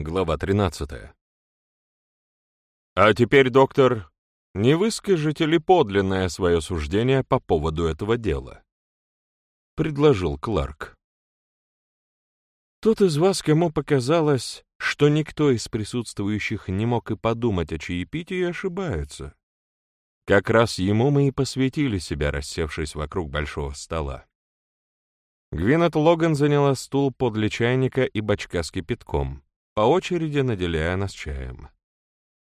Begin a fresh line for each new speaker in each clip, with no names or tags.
Глава 13. «А теперь, доктор, не выскажете ли подлинное свое суждение по поводу этого дела?» — предложил Кларк. Тот из вас, кому показалось, что никто из присутствующих не мог и подумать о чаепитии, ошибается. Как раз ему мы и посвятили себя, рассевшись вокруг большого стола. Гвинет Логан заняла стул подле чайника и бачка с кипятком, по очереди наделяя нас чаем.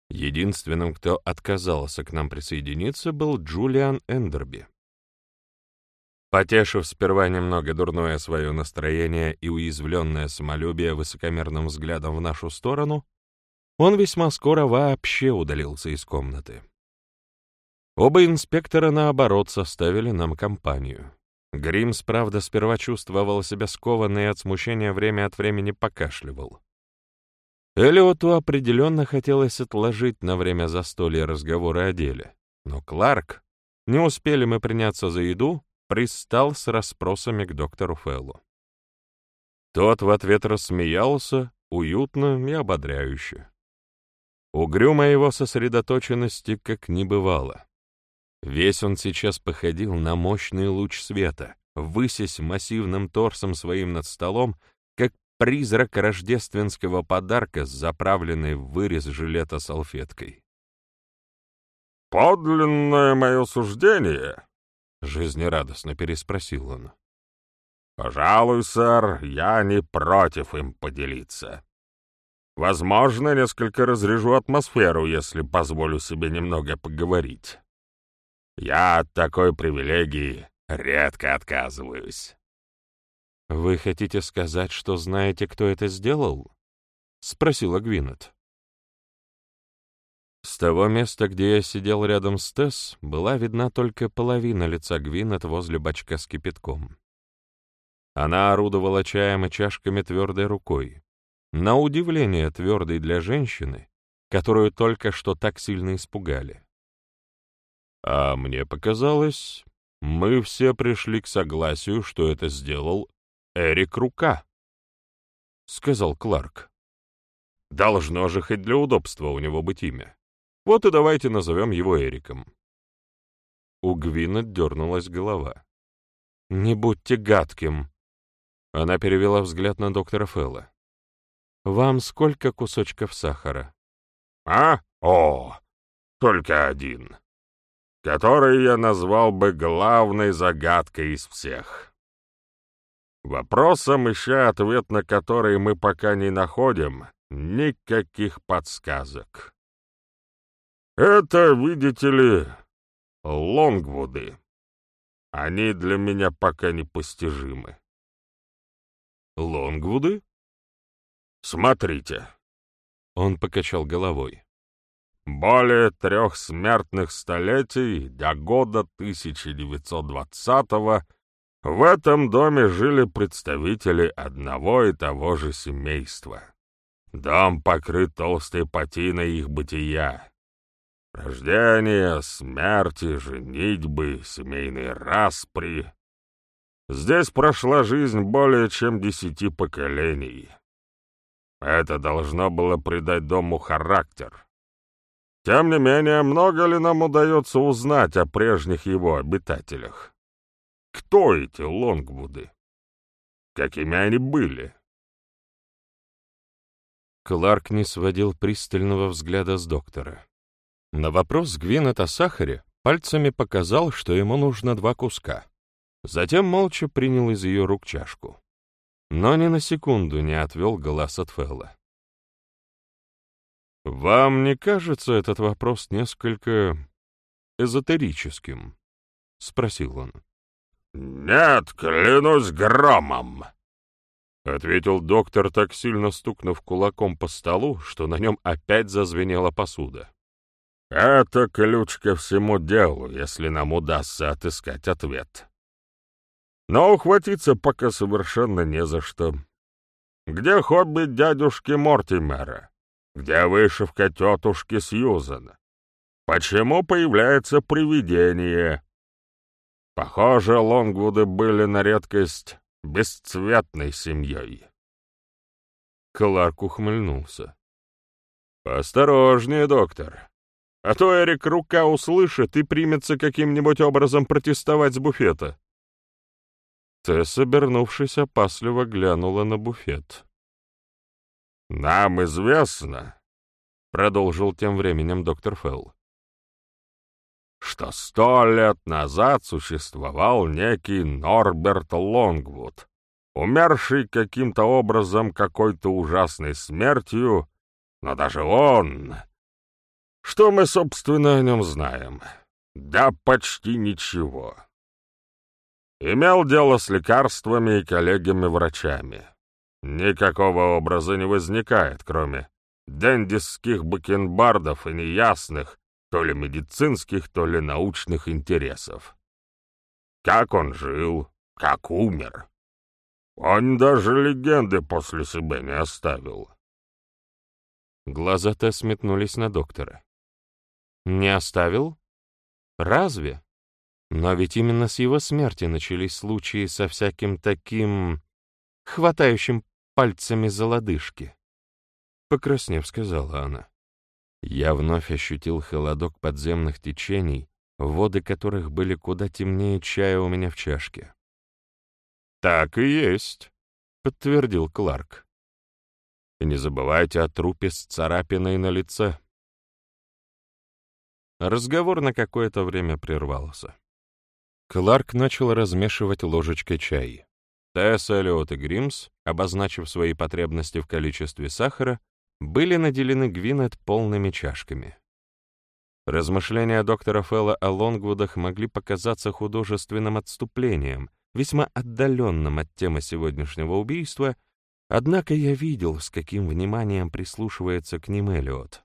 Единственным, кто отказался к нам присоединиться, был Джулиан Эндерби. Потешив сперва немного дурное свое настроение и уязвленное самолюбие высокомерным взглядом в нашу сторону, он весьма скоро вообще удалился из комнаты. Оба инспектора, наоборот, составили нам компанию. Гримс, правда, сперва чувствовал себя скованно и от смущения время от времени покашливал. Элиоту определенно хотелось отложить на время застолья разговоры о деле, но Кларк, не успели мы приняться за еду, пристал с расспросами к доктору Феллу. Тот в ответ рассмеялся, уютно и ободряюще. Угрюма его сосредоточенности как не бывало. Весь он сейчас походил на мощный луч света, высясь массивным торсом своим над столом, как призрак рождественского подарка с заправленной в вырез жилета салфеткой.
«Подлинное мое суждение», — жизнерадостно переспросил он. «Пожалуй, сэр, я не против им поделиться. Возможно, несколько разрежу атмосферу, если позволю себе немного поговорить. Я от такой привилегии редко отказываюсь».
«Вы хотите сказать, что знаете, кто это сделал?» — спросила Гвинет. С того места, где я сидел рядом с Тесс, была видна только половина лица Гвинет возле бачка с кипятком. Она орудовала чаем и чашками твердой рукой, на удивление твердой для женщины, которую только что так сильно испугали. А мне показалось, мы все пришли к согласию, что это сделал Эрик Рука, — сказал Кларк. Должно же хоть для удобства у него быть имя. Вот и давайте назовем его Эриком. У Гвина дернулась голова. «Не будьте гадким!» Она перевела взгляд на доктора Фелла. «Вам сколько кусочков сахара?»
«А? О, только один, который я назвал бы главной загадкой из всех. Вопросом, ища ответ на который мы пока не находим, никаких подсказок. Это, видите ли, лонгвуды. Они для меня пока непостижимы.
Лонгвуды?
Смотрите.
Он покачал головой.
Более трех смертных столетий до года 1920-го в этом доме жили представители одного и того же семейства. Дом покрыт толстой патиной их бытия. Рождение, смерти, женитьбы, семейные распри. Здесь прошла жизнь более чем десяти поколений. Это должно было придать дому характер. Тем не менее, много ли нам удается узнать о прежних его обитателях? Кто эти Лонгвуды? Какими они были?
Кларк не сводил пристального взгляда с доктора. На вопрос Гвинет о сахаре пальцами показал, что ему нужно два куска. Затем молча принял из ее рук чашку. Но ни на секунду не отвел глаз от Фелла. «Вам не кажется этот вопрос несколько эзотерическим?» — спросил он.
«Нет, клянусь громом!»
— ответил доктор, так сильно стукнув кулаком по столу, что на нем опять зазвенела посуда.
Это ключ ко всему делу, если нам удастся отыскать ответ. Но ухватиться пока совершенно не за что. Где хобби дядюшки Мортимера? Где вышивка тетушки Сьюзан? Почему появляется привидение? Похоже, Лонгвуды были на редкость бесцветной семьей.
Кларк ухмыльнулся. «Осторожнее, доктор. А то Эрик рука услышит и примется каким-нибудь образом протестовать с буфета». Тесс, обернувшись, опасливо глянула на буфет.
«Нам известно», — продолжил
тем временем доктор Фелл,
что сто лет назад существовал некий Норберт Лонгвуд, умерший каким-то образом какой-то ужасной смертью, но даже он... Что мы, собственно, о нем знаем? Да почти ничего. Имел дело с лекарствами и коллегами-врачами. Никакого образа не возникает, кроме дендисских бакенбардов и неясных, то ли медицинских, то ли научных интересов. Как он жил, как умер. Он даже легенды после себя не оставил.
Глаза Тесс метнулись на доктора. «Не оставил? Разве? Но ведь именно с его смерти начались случаи со всяким таким... хватающим пальцами за лодыжки». Покраснев, сказала она. Я вновь ощутил холодок подземных течений, воды которых были куда темнее чая у меня в чашке. «Так и есть», — подтвердил Кларк. И не забывайте о трупе с царапиной на лице. Разговор на какое-то время прервался. Кларк начал размешивать ложечкой чай. Тесс, Эллиот и Гримс, обозначив свои потребности в количестве сахара, были наделены Гвинет полными чашками. Размышления доктора Фелла о Лонгвудах могли показаться художественным отступлением, весьма отдаленным от темы сегодняшнего убийства, Однако я видел, с каким вниманием прислушивается к ним Элиот.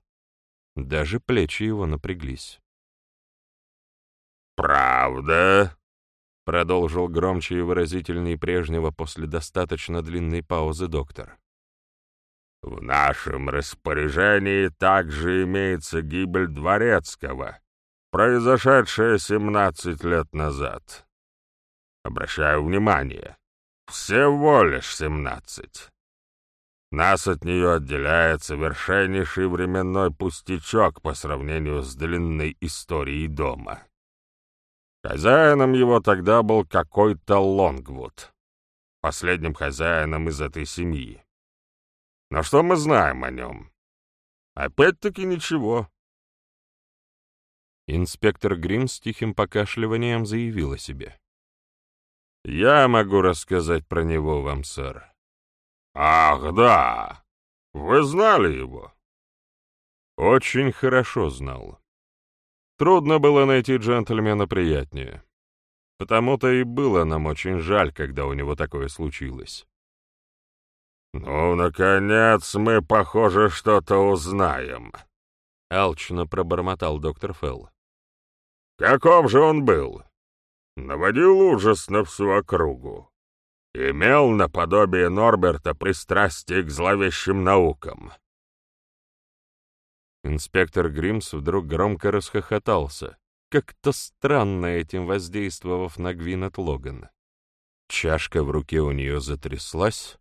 Даже плечи его напряглись.
«Правда?»
— продолжил громче и выразительней прежнего после достаточно длинной паузы доктор.
«В нашем распоряжении также имеется гибель Дворецкого, произошедшая семнадцать лет назад. Обращаю внимание, всего лишь семнадцать. Нас от нее отделяет совершеннейший временной пустячок по сравнению с длинной историей дома. Хозяином его тогда был какой-то Лонгвуд, последним хозяином из этой семьи. Но что мы знаем о нем? Опять-таки ничего.
Инспектор Грим с тихим покашливанием заявил о себе. «Я могу рассказать про него вам, сэр.
«Ах, да! Вы знали его?»
«Очень хорошо знал. Трудно было найти джентльмена приятнее. Потому-то и было нам очень жаль, когда у него такое случилось».
«Ну, наконец, мы, похоже, что-то узнаем», —
алчно пробормотал доктор Фелл.
«Каков же он был? Наводил ужас на всю округу имел наподобие Норберта пристрастие к зловещим наукам.
Инспектор Гримс вдруг громко расхохотался, как-то странно этим воздействовав на Гвинет Логан. Чашка в руке у нее затряслась,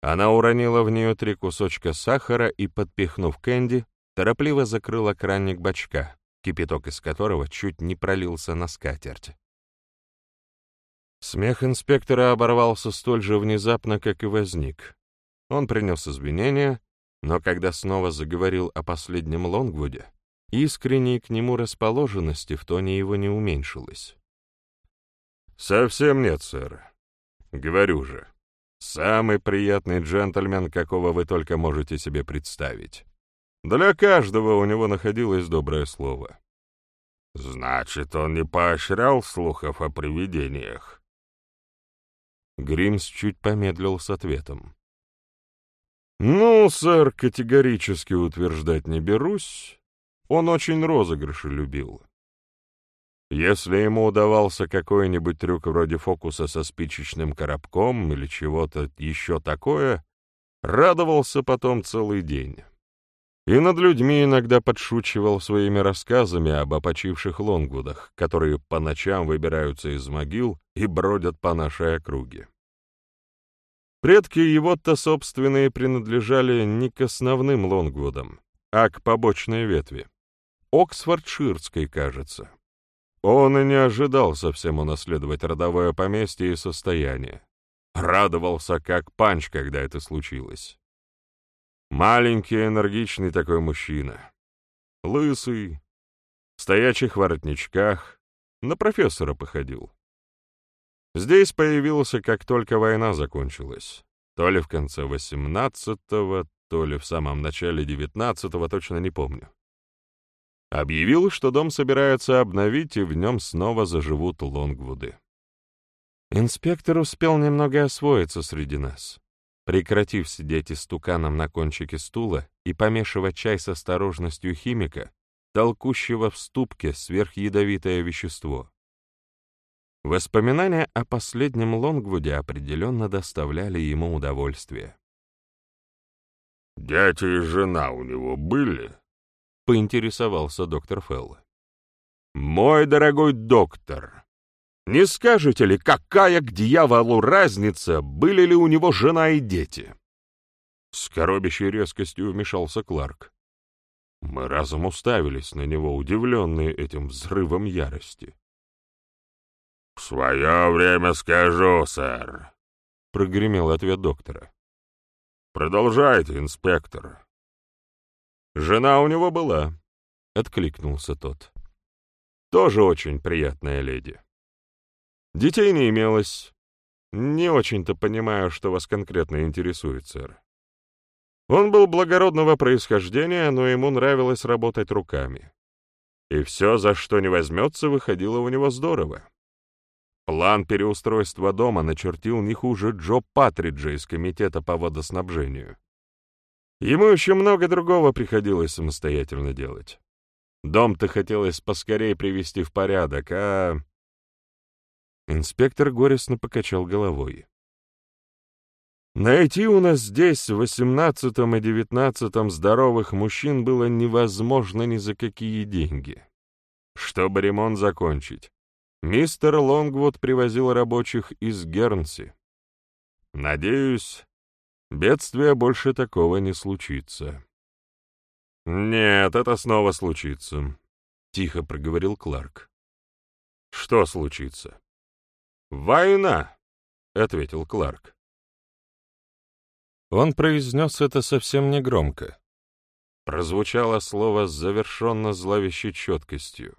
она уронила в нее три кусочка сахара и, подпихнув Кэнди, торопливо закрыла кранник бачка, кипяток из которого чуть не пролился на скатерть. Смех инспектора оборвался столь же внезапно, как и возник. Он принес извинения, но когда снова заговорил о последнем Лонгвуде, искренней к нему расположенности в тоне его не уменьшилось. «Совсем нет, сэр. Говорю же, самый приятный джентльмен, какого вы только можете себе представить. Для каждого у него находилось доброе слово».
«Значит, он не поощрял слухов о привидениях?»
Гримс чуть помедлил с ответом. «Ну, сэр, категорически утверждать не берусь. Он очень розыгрыши любил. Если ему удавался какой-нибудь трюк вроде фокуса со спичечным коробком или чего-то еще такое, радовался потом целый день. И над людьми иногда подшучивал своими рассказами об опочивших лонгвудах, которые по ночам выбираются из могил и бродят по нашей округе. Предки его-то собственные принадлежали не к основным Лонгвудам, а к побочной ветви. Оксфордширской, кажется. Он и не ожидал совсем унаследовать родовое поместье и состояние. Радовался как панч, когда это случилось. Маленький, энергичный такой мужчина. Лысый, в стоячих воротничках, на профессора походил. Здесь появился, как только война закончилась. То ли в конце 18-го, то ли в самом начале 19-го, точно не помню. Объявил, что дом собираются обновить, и в нем снова заживут Лонгвуды. Инспектор успел немного освоиться среди нас. Прекратив сидеть истуканом на кончике стула и помешивать чай с осторожностью химика, толкущего в ступке сверхядовитое вещество. Воспоминания о последнем Лонгвуде определенно доставляли ему удовольствие.
«Дети и жена у него были?»
— поинтересовался доктор Фелл. «Мой дорогой доктор, не скажете ли, какая к дьяволу разница, были ли у него жена и дети?» С коробящей резкостью вмешался Кларк. Мы разом уставились на него, удивленные этим взрывом ярости.
«В свое время скажу, сэр», — прогремел ответ доктора. «Продолжайте, инспектор».
«Жена у него была», — откликнулся тот. «Тоже очень приятная леди. Детей не имелось. Не очень-то понимаю, что вас конкретно интересует, сэр. Он был благородного происхождения, но ему нравилось работать руками. И все, за что не возьмется, выходило у него здорово. План переустройства дома начертил не хуже Джо Патриджа из комитета по водоснабжению. Ему еще много другого приходилось самостоятельно делать. Дом-то хотелось поскорее привести в порядок, а... Инспектор горестно покачал головой. Найти у нас здесь в восемнадцатом и девятнадцатом здоровых мужчин было невозможно ни за какие деньги. Чтобы ремонт закончить, Мистер Лонгвуд привозил рабочих из Гернси. Надеюсь, бедствия больше такого не случится. «Нет, это снова случится», — тихо проговорил Кларк. «Что случится?» «Война», — ответил Кларк. Он произнес это совсем негромко. Прозвучало слово с завершенно зловещей четкостью.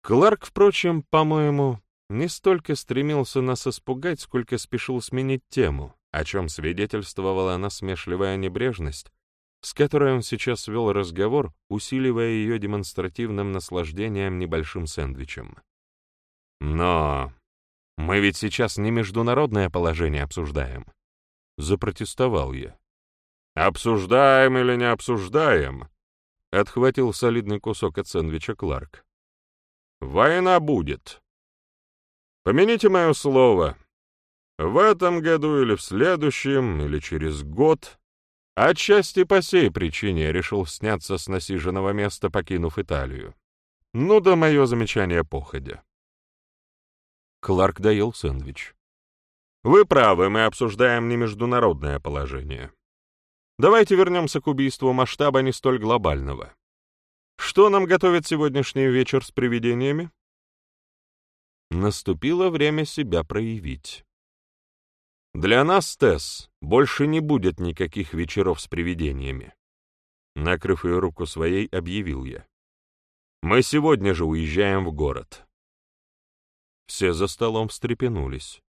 Кларк, впрочем, по-моему, не столько стремился нас испугать, сколько спешил сменить тему, о чем свидетельствовала насмешливая небрежность, с которой он сейчас вел разговор, усиливая ее демонстративным наслаждением небольшим сэндвичем. «Но мы ведь сейчас не международное положение обсуждаем», — запротестовал я. «Обсуждаем или не обсуждаем?» — отхватил солидный кусок от сэндвича Кларк. Война будет. Помяните мое слово. В этом году или в следующем, или через год. Отчасти по сей причине решил сняться с насиженного места, покинув Италию. Ну да мое замечание походя. Кларк доел сэндвич. Вы правы, мы обсуждаем не международное положение. Давайте вернемся к убийству масштаба не столь глобального. Что нам готовит сегодняшний вечер с привидениями? Наступило время себя проявить. Для нас, Тесс, больше не будет никаких вечеров с привидениями. Накрыв ее руку своей, объявил я. Мы сегодня же уезжаем в город. Все за столом встрепенулись.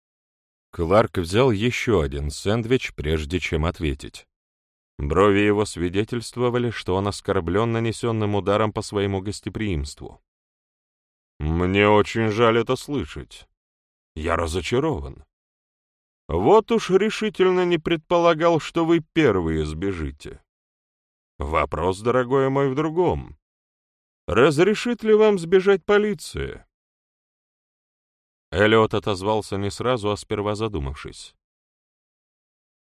Кларк взял еще один сэндвич, прежде чем ответить. Брови его свидетельствовали, что он оскорблен нанесенным ударом по своему гостеприимству. «Мне очень жаль это слышать. Я разочарован. Вот уж решительно не предполагал, что вы первые сбежите. Вопрос, дорогой мой, в другом. Разрешит ли вам сбежать полиция?» Эллиот отозвался не сразу, а сперва задумавшись.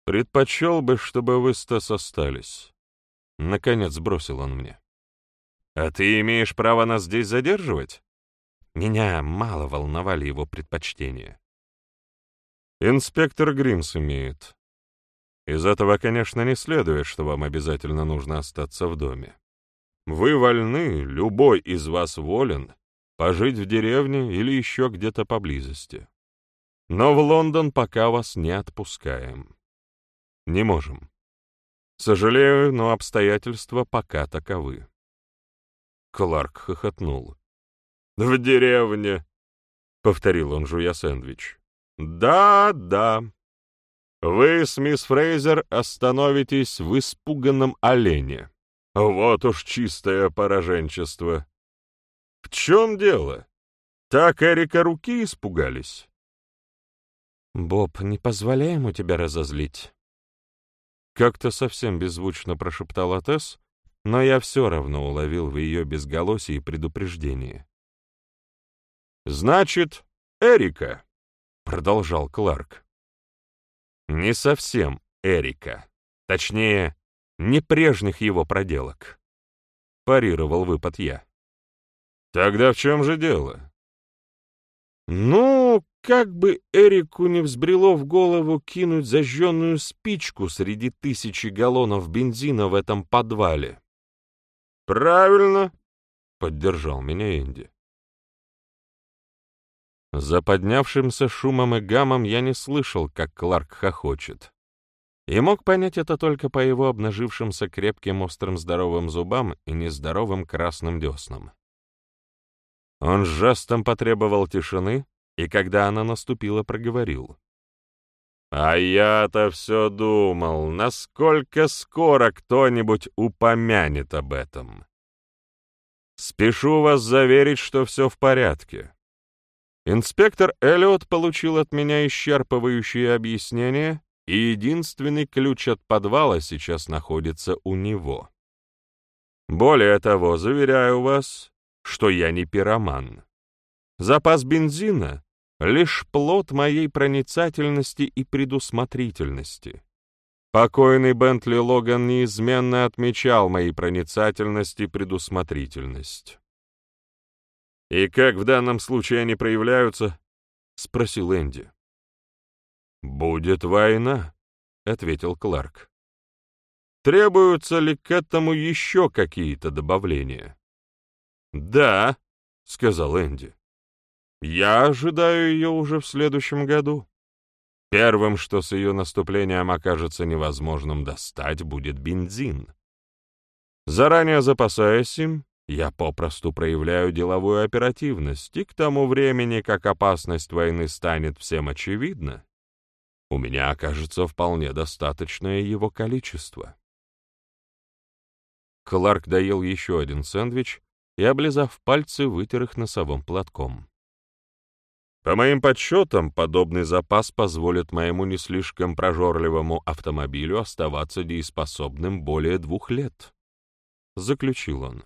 Предпочел бы, чтобы вы с остались. Наконец бросил он мне. А ты имеешь право нас здесь задерживать? Меня мало волновали его предпочтения. Инспектор Гримс имеет. Из этого, конечно, не следует, что вам обязательно нужно остаться в доме. Вы вольны, любой из вас волен, пожить в деревне или еще где-то поблизости. Но в Лондон пока вас не отпускаем. Не можем. Сожалею, но обстоятельства пока таковы. Кларк хохотнул. «В деревне», — повторил он, жуя сэндвич. «Да, да. Вы с мисс Фрейзер остановитесь в испуганном олене. Вот уж чистое пораженчество. В чем дело? Так Эрика руки испугались?» «Боб, не позволяй ему тебя разозлить». Как-то совсем беззвучно прошептала Тесс, но я все равно уловил в ее безголосии предупреждение. «Значит, Эрика», — продолжал Кларк. «Не совсем Эрика. Точнее, не прежних его проделок», — парировал выпад я. «Тогда в чем же дело?» «Ну, как бы Эрику не взбрело в голову кинуть зажженную спичку среди тысячи галлонов бензина в этом подвале?» «Правильно», — поддержал меня Энди. За поднявшимся шумом и гамом я не слышал, как Кларк хохочет. И мог понять это только по его обнажившимся крепким острым здоровым зубам и нездоровым красным деснам. Он жестом потребовал тишины, и когда она наступила, проговорил. «А я-то все думал, насколько скоро кто-нибудь упомянет об этом. Спешу вас заверить, что все в порядке. Инспектор Эллиот получил от меня исчерпывающее объяснение, и единственный ключ от подвала сейчас находится у него. Более того, заверяю вас, что я не пироман. Запас бензина — лишь плод моей проницательности и предусмотрительности. Покойный Бентли Логан неизменно отмечал мои проницательность и предусмотрительность. «И как в данном случае они проявляются?» — спросил Энди. «Будет война», — ответил Кларк. «Требуются ли к этому еще какие-то добавления?» «Да», — сказал Энди. «Я ожидаю ее уже в следующем году. Первым, что с ее наступлением окажется невозможным достать, будет бензин. Заранее запасаясь им, я попросту проявляю деловую оперативность, и к тому времени, как опасность войны станет всем очевидна, у меня окажется вполне достаточное его количество. Кларк доел еще один сэндвич и, облизав пальцы, вытер их носовым платком. По моим подсчетам, подобный запас позволит моему не слишком прожорливому автомобилю оставаться дееспособным более двух лет, — заключил он.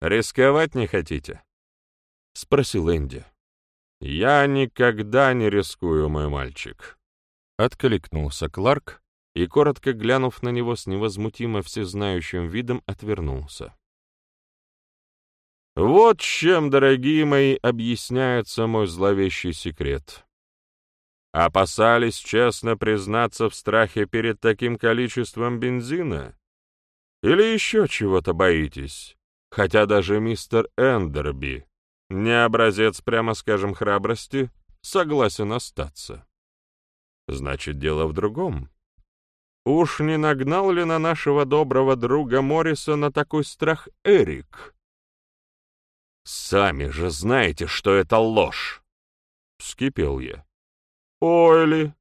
«Рисковать не хотите?» — спросил Энди. «Я никогда не рискую, мой мальчик», — откликнулся Кларк и, коротко глянув на него с невозмутимо всезнающим видом, отвернулся. Вот чем, дорогие мои, объясняется мой зловещий секрет. Опасались честно признаться в страхе перед таким количеством бензина? Или еще чего-то боитесь? Хотя даже мистер Эндерби, не образец, прямо скажем, храбрости, согласен остаться. Значит, дело в другом. Уж не нагнал ли на нашего доброго друга Моррисона такой страх Эрик? «Сами же знаете, что это ложь!» — вскипел я. «Ойли,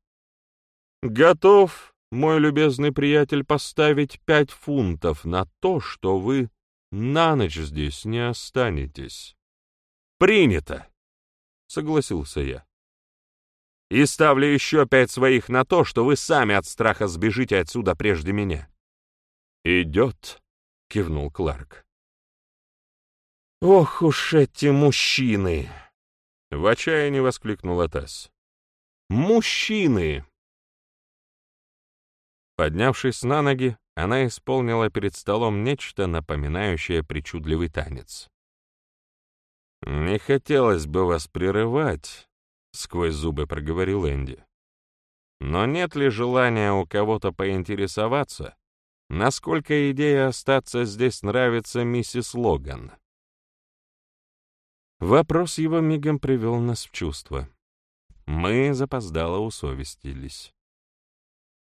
готов, мой любезный приятель, поставить пять фунтов на то, что вы на ночь здесь не останетесь. Принято, согласился я. И ставлю еще пять своих на то, что вы сами от страха сбежите отсюда прежде меня. Идет, кивнул Кларк. Ох уж эти мужчины! В отчаянии воскликнула Тесс. Мужчины! Поднявшись на ноги, она исполнила перед столом нечто, напоминающее причудливый танец. «Не хотелось бы вас прерывать», — сквозь зубы проговорил Энди. но нет ли желания у кого-то поинтересоваться, насколько идея остаться здесь нравится миссис Логан? Вопрос его мигом привел нас в чувство. Мы запоздало усовестились.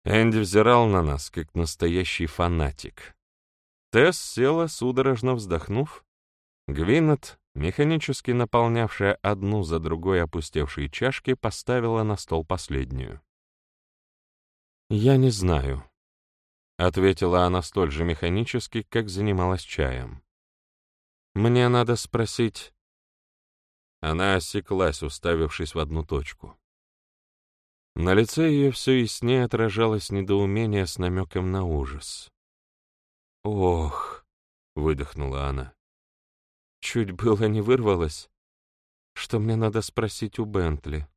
Энди взирал на нас, как настоящий фанатик. Тесс села, судорожно вздохнув. Гвинет, механически наполнявшая одну за другой опустевшие чашки, поставила на стол последнюю. «Я не знаю», — ответила она столь же механически, как занималась чаем. «Мне надо спросить...» Она осеклась, уставившись в одну точку. На лице ее все яснее отражалось недоумение с намеком на ужас. «Ох!» — выдохнула она. «Чуть было не вырвалось, что мне надо спросить у Бентли.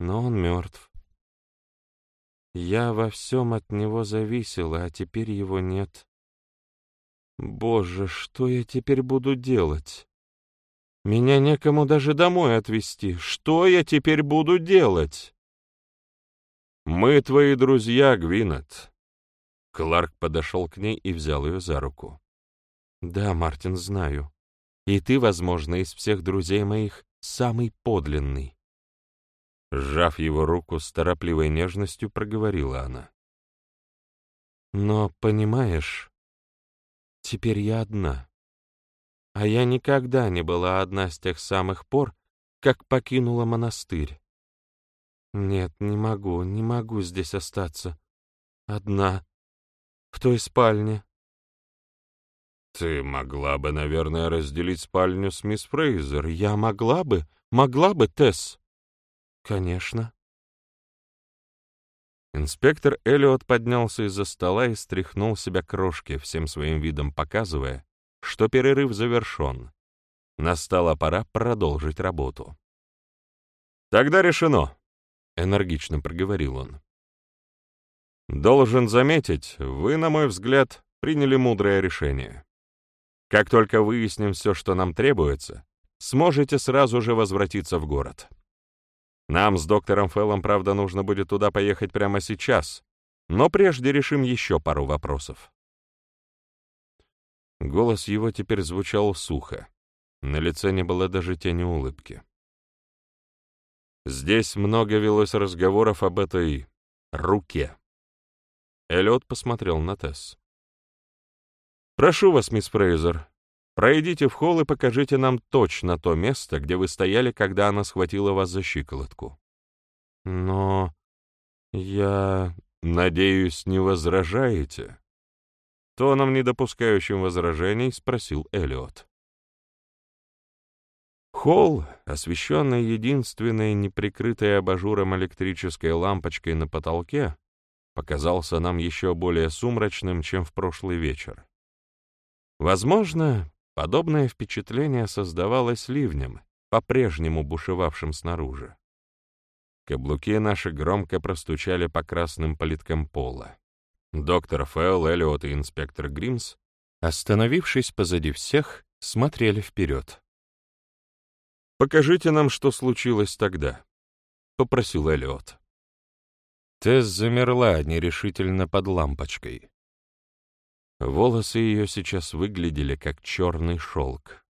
Но он мертв. Я во всем от него зависела, а теперь его нет. Боже, что я теперь буду делать?» Меня некому даже домой отвезти. Что я теперь буду делать? Мы твои друзья, Гвинет. Кларк подошел к ней и взял ее за руку. Да, Мартин, знаю. И ты, возможно, из всех друзей моих самый подлинный. Сжав его руку с торопливой нежностью, проговорила она. Но, понимаешь, теперь я одна. А я никогда не была одна с тех самых пор, как покинула монастырь. Нет, не могу, не могу здесь остаться. Одна. В той спальне. Ты могла бы, наверное, разделить спальню с мисс Фрейзер. Я могла бы, могла бы, Тесс. Конечно. Инспектор Эллиот поднялся из-за стола и стряхнул себя крошки, всем своим видом показывая, что перерыв завершен. Настала пора продолжить работу. «Тогда решено», — энергично проговорил он. «Должен заметить, вы, на мой взгляд, приняли мудрое решение. Как только выясним все, что нам требуется, сможете сразу же возвратиться в город. Нам с доктором Феллом, правда, нужно будет туда поехать прямо сейчас, но прежде решим еще пару вопросов. Голос его теперь звучал сухо. На лице не было даже тени улыбки. Здесь много велось разговоров об этой руке. Эллиот посмотрел на Тесс. «Прошу вас, мисс Фрейзер, пройдите в холл и покажите нам точно то место, где вы стояли, когда она схватила вас за щиколотку». «Но я, надеюсь, не возражаете?» Тоном, не допускающим возражений, спросил Эллиот. Холл, освещенный единственной неприкрытой абажуром электрической лампочкой на потолке, показался нам еще более сумрачным, чем в прошлый вечер. Возможно, подобное впечатление создавалось ливнем, по-прежнему бушевавшим снаружи. Каблуки наши громко простучали по красным плиткам пола. Доктор Фэлл, Эллиот и инспектор Гримс, остановившись позади всех, смотрели вперед. «Покажите нам, что случилось тогда», — попросил Эллиот. Тесс замерла нерешительно под лампочкой. Волосы ее сейчас выглядели как черный шелк.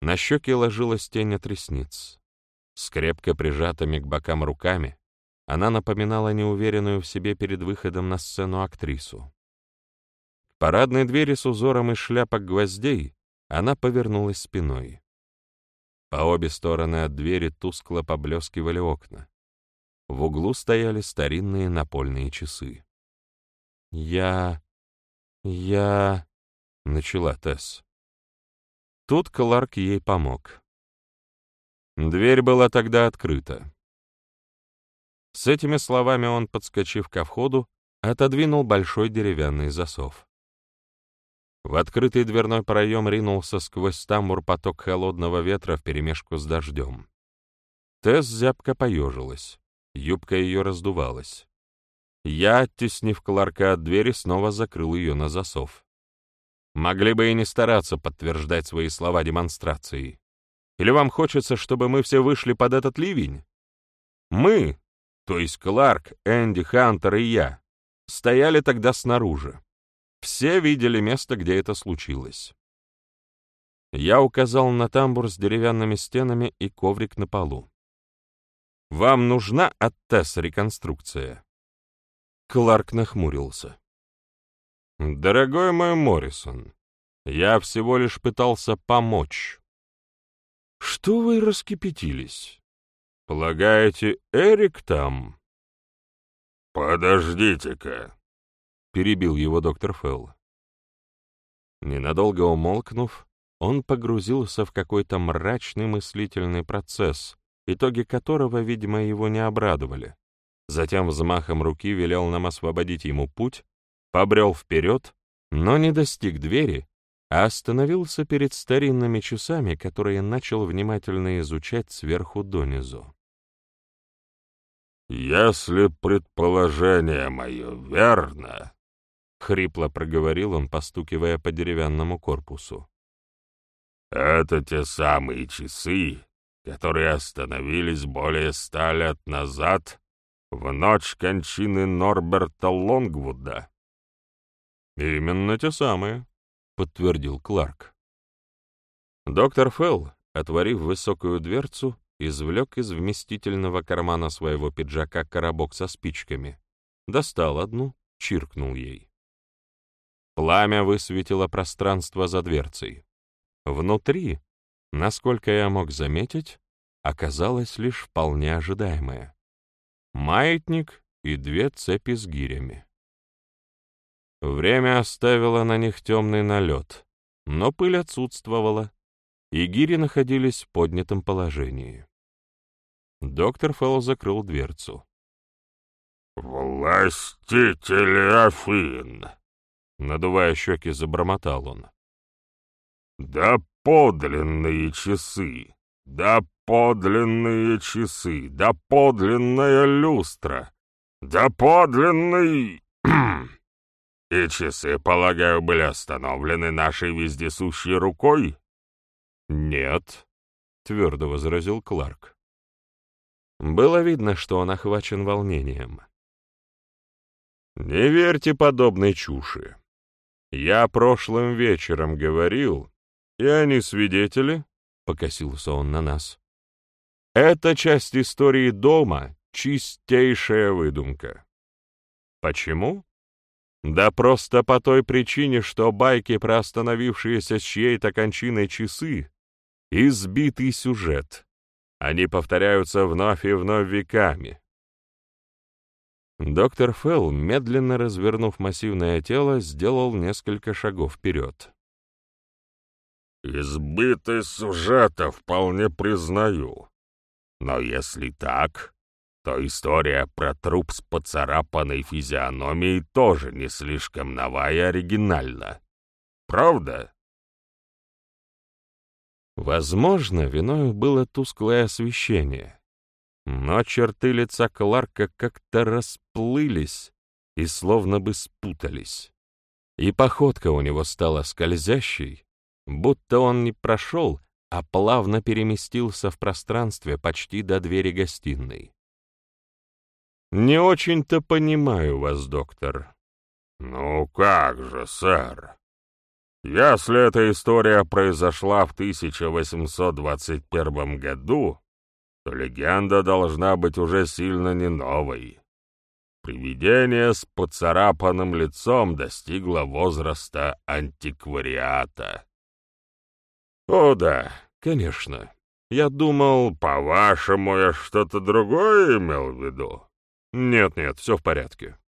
На щеки ложилась тень от ресниц. С крепко прижатыми к бокам руками она напоминала неуверенную в себе перед выходом на сцену актрису. К парадной двери с узором из шляпок гвоздей она повернулась спиной. По обе стороны от двери тускло поблескивали окна. В углу стояли старинные напольные часы. «Я... я...» — начала Тесс. Тут Кларк ей помог. Дверь была тогда открыта. С этими словами он, подскочив ко входу, отодвинул большой деревянный засов. В открытый дверной проем ринулся сквозь тамбур поток холодного ветра вперемешку с дождем. Тесс зябко поежилась, юбка ее раздувалась. Я, оттеснив Кларка от двери, снова закрыл ее на засов. Могли бы и не стараться подтверждать свои слова демонстрацией. Или вам хочется, чтобы мы все вышли под этот ливень? Мы, то есть Кларк, Энди, Хантер и я, стояли тогда снаружи. Все видели место, где это случилось. Я указал на тамбур с деревянными стенами и коврик на полу. «Вам нужна от Тесс реконструкция?» Кларк нахмурился. «Дорогой мой Моррисон, я всего лишь пытался помочь». «Что вы раскипятились? Полагаете, Эрик там?»
«Подождите-ка», —
перебил его доктор Фелл. Ненадолго умолкнув, он погрузился в какой-то мрачный мыслительный процесс, итоги которого, видимо, его не обрадовали. Затем взмахом руки велел нам освободить ему путь, побрел вперед, но не достиг двери, а остановился перед старинными часами, которые начал внимательно изучать сверху донизу.
«Если предположение мое верно», — хрипло проговорил он, постукивая по деревянному корпусу, — «это те самые часы, которые остановились более ста лет назад в ночь кончины Норберта Лонгвуда».
«Именно те самые», — подтвердил Кларк. Доктор Фелл, отворив высокую дверцу, извлек из вместительного кармана своего пиджака коробок со спичками, достал одну, чиркнул ей. Пламя высветило пространство за дверцей. Внутри, насколько я мог заметить, оказалось лишь вполне ожидаемое. Маятник и две цепи с гирями. Время оставило на них темный налет, но пыль отсутствовала, и гири находились в поднятом положении. Доктор Фелл закрыл дверцу.
«Властитель Афин!»
Надувая щеки, забормотал он.
«Да подлинные часы! Да подлинные часы! Да подлинная люстра! Да подлинный...» «И часы, полагаю, были остановлены нашей вездесущей рукой?»
«Нет», — твердо возразил Кларк. Было видно, что он охвачен волнением. «Не верьте подобной чуши. Я прошлым вечером говорил, и они свидетели», — покосился он на нас. «Это часть истории дома, чистейшая выдумка. Почему? Да просто по той причине, что байки про остановившиеся с чьей-то кончиной часы — избитый сюжет. Они повторяются вновь и вновь веками. Доктор Фелл, медленно развернув массивное тело, сделал несколько шагов вперед.
«Избитый сюжета вполне признаю. Но если так, то история про труп с поцарапанной физиономией тоже не слишком новая и оригинальна. Правда?
Возможно, виною было тусклое освещение, но черты лица Кларка как-то расплылись и словно бы спутались. И походка у него стала скользящей, будто он не прошел, а плавно переместился в пространстве почти до двери гостиной. «Не очень-то понимаю вас, доктор».
«Ну как же, сэр? Если эта история произошла в 1821 году, то легенда должна быть уже сильно не новой. Привидение с поцарапанным лицом достигло возраста антиквариата».
«О да, конечно. Я думал,
по-вашему, я что-то другое имел в виду?»
«Нет-нет, все в порядке».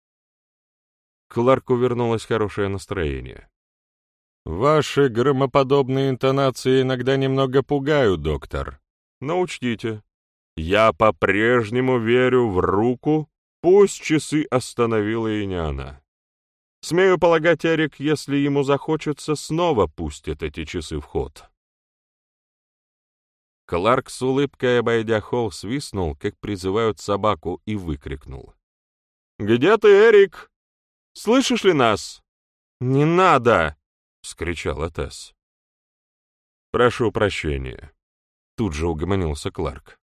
Кларку вернулось хорошее настроение. «Ваши громоподобные интонации иногда немного пугают, доктор. Но учтите, я по-прежнему верю в руку, пусть часы остановила и не она. Смею полагать, Эрик, если ему захочется, снова пустит эти часы в ход». Кларк с улыбкой, обойдя холл, свистнул, как призывают собаку, и выкрикнул. «Где ты, Эрик? Слышишь ли нас?» «Не надо!» — вскричала Тесс. «Прошу прощения», — тут же угомонился Кларк.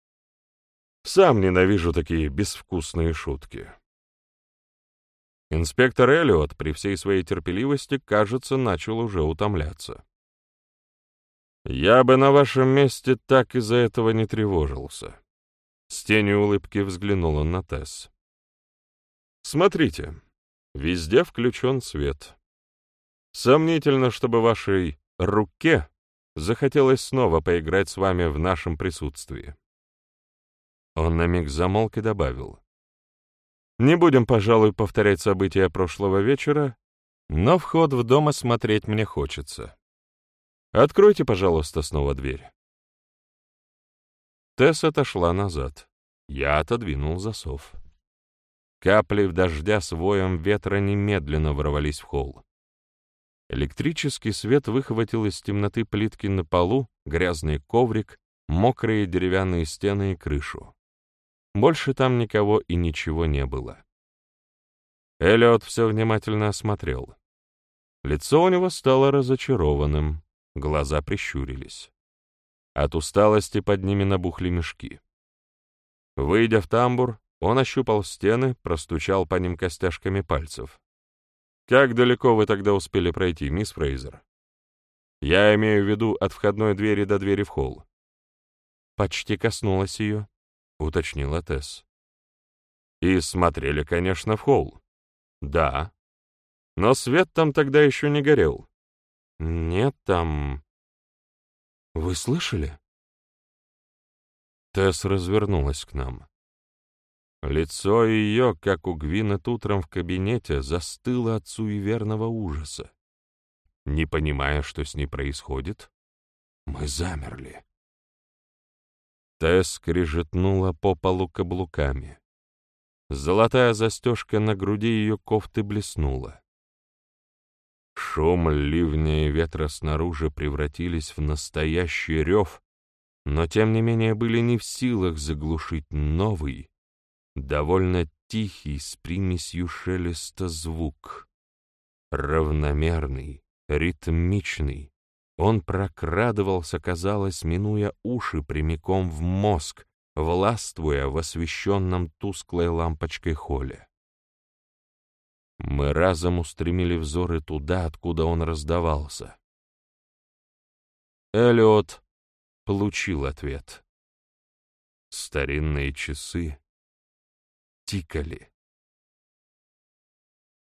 Сам ненавижу такие безвкусные шутки. Инспектор Эллиот при всей своей терпеливости, кажется, начал уже утомляться. «Я бы на вашем месте так из-за этого не тревожился». С тенью улыбки взглянул он на Тесс. «Смотрите, везде включен свет. Сомнительно, чтобы вашей руке захотелось снова поиграть с вами в нашем присутствии». Он на миг замолк и добавил. «Не будем, пожалуй, повторять события прошлого вечера, но вход в дом осмотреть мне хочется. Откройте, пожалуйста, снова дверь». Тесс отошла назад. Я отодвинул засов. Капли в дождя с воем ветра немедленно ворвались в холл. Электрический свет выхватил из темноты плитки на полу, грязный коврик, мокрые деревянные стены и крышу. Больше там никого и ничего не было. Эллиот все внимательно осмотрел. Лицо у него стало разочарованным, глаза прищурились. От усталости под ними набухли мешки. Выйдя в тамбур, он ощупал стены, простучал по ним костяшками пальцев. «Как далеко вы тогда успели пройти, мисс Фрейзер?» «Я имею в виду от входной двери до двери в холл». «Почти коснулась ее», — уточнила Тесс. «И смотрели, конечно, в холл». «Да. Но свет там тогда еще не горел». «Нет, там...» «Вы слышали?» Тесс развернулась к нам. Лицо ее, как у Гвинет утром в кабинете, застыло от суеверного ужаса. Не понимая, что с ней происходит, мы замерли. Тесс скрежетнула по полу каблуками. Золотая застежка на груди ее кофты блеснула. Шум ливня и ветра снаружи превратились в настоящий рев, но тем не менее были не в силах заглушить новый, довольно тихий, с примесью шелеста звук. Равномерный, ритмичный. Он прокрадывался, казалось, минуя уши прямиком в мозг, властвуя в освещенном тусклой лампочкой холле. Мы разом устремили взоры туда, откуда он раздавался. Эллиот получил ответ. Старинные часы тикали.